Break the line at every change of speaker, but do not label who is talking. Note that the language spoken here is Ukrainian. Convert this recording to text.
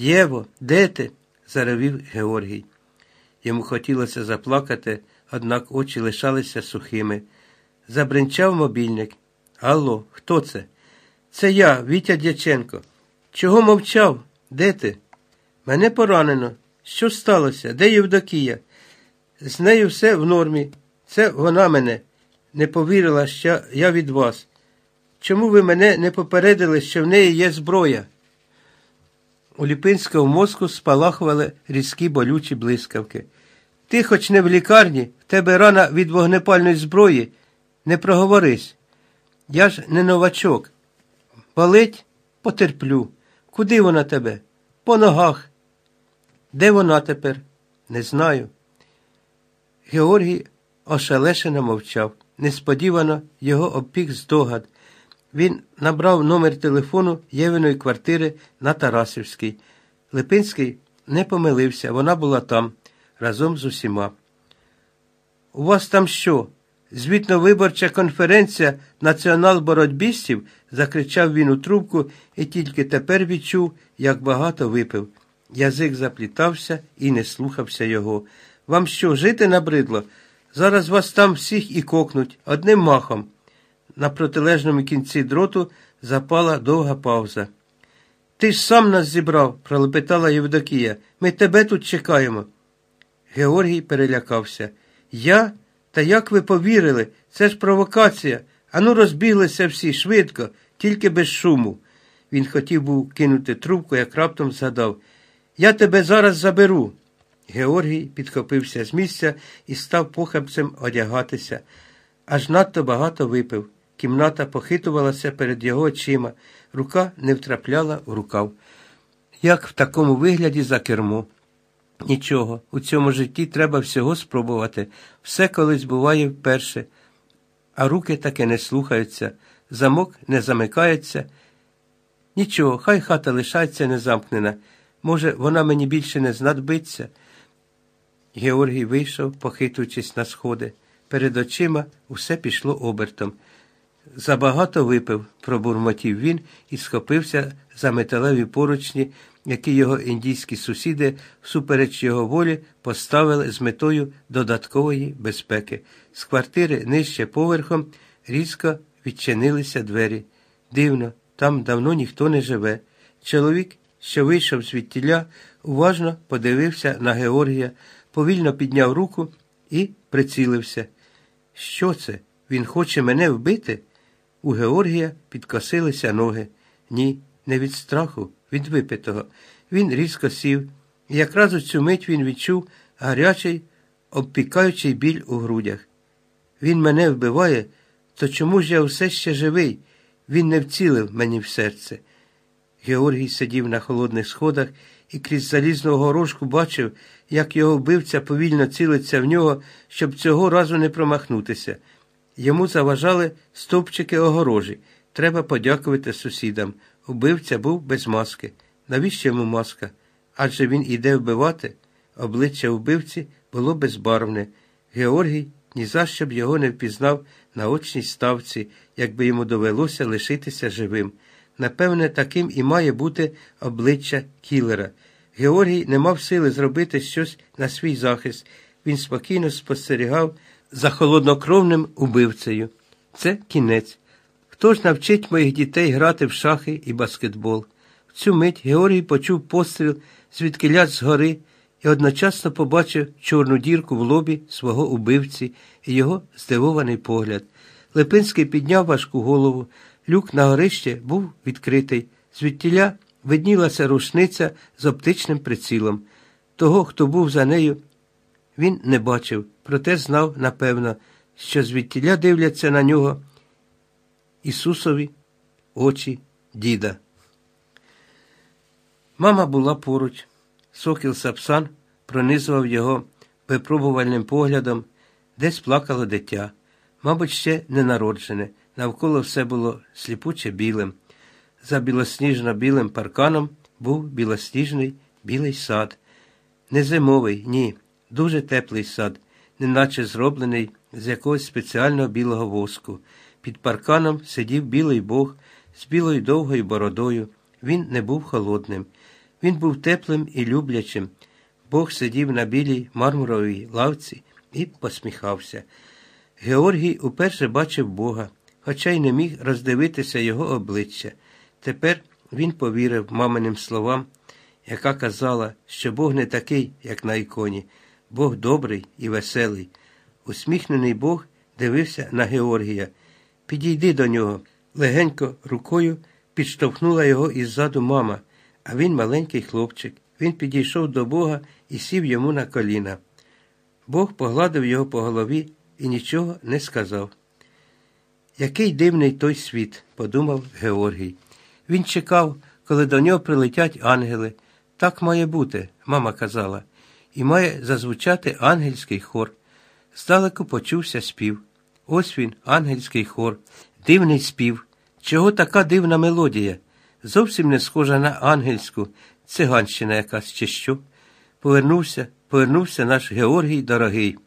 Єво, де ти? заревів Георгій. Йому хотілося заплакати, однак очі лишалися сухими. Забринчав мобільник. Алло, хто це? Це я, Вітя Дяченко. Чого мовчав? Де ти? Мене поранено. Що сталося? Де Євдокія? З нею все в нормі. Це вона мене не повірила, що я від вас. Чому ви мене не попередили, що в неї є зброя? У Ліпинського мозку спалахували різкі болючі блискавки. Ти, хоч не в лікарні, в тебе рана від вогнепальної зброї, не проговорись. Я ж не новачок. Болить? Потерплю. Куди вона тебе? По ногах. Де вона тепер? Не знаю. Георгій ошелешено мовчав. Несподівано його обпік здогад. Він набрав номер телефону Євиної квартири на Тарасівській. Липинський не помилився, вона була там, разом з усіма. У вас там що? Звітно-виборча конференція націонал-боротьбістів? закричав він у трубку і тільки тепер відчув, як багато випив. Язик заплітався і не слухався його. Вам що, жити набридло? Зараз вас там всіх і кокнуть одним махом. На протилежному кінці дроту запала довга пауза. Ти ж сам нас зібрав, пролепетала Євдокія. Ми тебе тут чекаємо. Георгій перелякався. Я? Та як ви повірили? Це ж провокація. Ану розбіглися всі швидко, тільки без шуму. Він хотів був кинути трубку, як раптом згадав. Я тебе зараз заберу. Георгій підхопився з місця і став похабцем одягатися. Аж надто багато випив. Кімната похитувалася перед його очима, рука не втрапляла в рукав. Як в такому вигляді за кермо. Нічого, у цьому житті треба всього спробувати. Все колись буває вперше, а руки таки не слухаються, замок не замикається. Нічого, хай хата лишається незамкнена. Може, вона мені більше не знадобиться. Георгій вийшов, похитуючись на сходи. Перед очима усе пішло обертом. Забагато випив, пробурмотів він і схопився за металеві поручні, які його індійські сусіди, всупереч його волі, поставили з метою додаткової безпеки. З квартири нижче поверхом різко відчинилися двері. Дивно, там давно ніхто не живе. Чоловік, що вийшов звідтіля, уважно подивився на Георгія, повільно підняв руку і прицілився. Що це? Він хоче мене вбити? У Георгія підкосилися ноги. Ні, не від страху, від випитого. Він різко сів, і якраз у цю мить він відчув гарячий, обпікаючий біль у грудях. Він мене вбиває, то чому ж я все ще живий? Він не вцілив мені в серце. Георгій сидів на холодних сходах і крізь залізну горошку бачив, як його вбивця повільно цілиться в нього, щоб цього разу не промахнутися. Йому заважали стовпчики огорожі. Треба подякувати сусідам. Убивця був без маски. Навіщо йому маска? Адже він іде вбивати. Обличчя вбивці було безбарвне. Георгій ні за що б його не впізнав на очній ставці, якби йому довелося лишитися живим. Напевне, таким і має бути обличчя кілера. Георгій не мав сили зробити щось на свій захист. Він спокійно спостерігав за холоднокровним убивцею. Це кінець. Хто ж навчить моїх дітей грати в шахи і баскетбол? В цю мить Георгій почув постріл звідкиля згори і одночасно побачив чорну дірку в лобі свого убивці і його здивований погляд. Липинський підняв важку голову. Люк на горище був відкритий. Звідтіля виднілася рушниця з оптичним прицілом. Того, хто був за нею, він не бачив, проте знав, напевно, що звідтіля дивляться на нього Ісусові очі діда. Мама була поруч. Сокіл Сапсан пронизував його випробувальним поглядом, десь плакало дитя, мабуть, ще ненароджене. Навколо все було сліпуче білим. За білосніжно білим парканом був білосніжний білий сад. Не зимовий, ні, дуже теплий сад, неначе зроблений з якогось спеціального білого воску. Під парканом сидів білий бог з білою довгою бородою. Він не був холодним. Він був теплим і люблячим. Бог сидів на білій мармуровій лавці і посміхався. Георгій уперше бачив Бога, хоча й не міг роздивитися його обличчя. Тепер він повірив маминим словам, яка казала, що Бог не такий, як на іконі, Бог добрий і веселий. Усміхнений Бог дивився на Георгія. Підійди до нього. Легенько рукою підштовхнула його іззаду мама, а він маленький хлопчик. Він підійшов до Бога і сів йому на коліна. Бог погладив його по голові і нічого не сказав. Який дивний той світ, подумав Георгій. Він чекав, коли до нього прилетять ангели. Так має бути, мама казала, і має зазвучати ангельський хор. Здалеку почувся спів. Ось він, ангельський хор, дивний спів. Чого така дивна мелодія? Зовсім не схожа на ангельську, циганщина якась чи що. Повернувся, повернувся наш Георгій дорогий.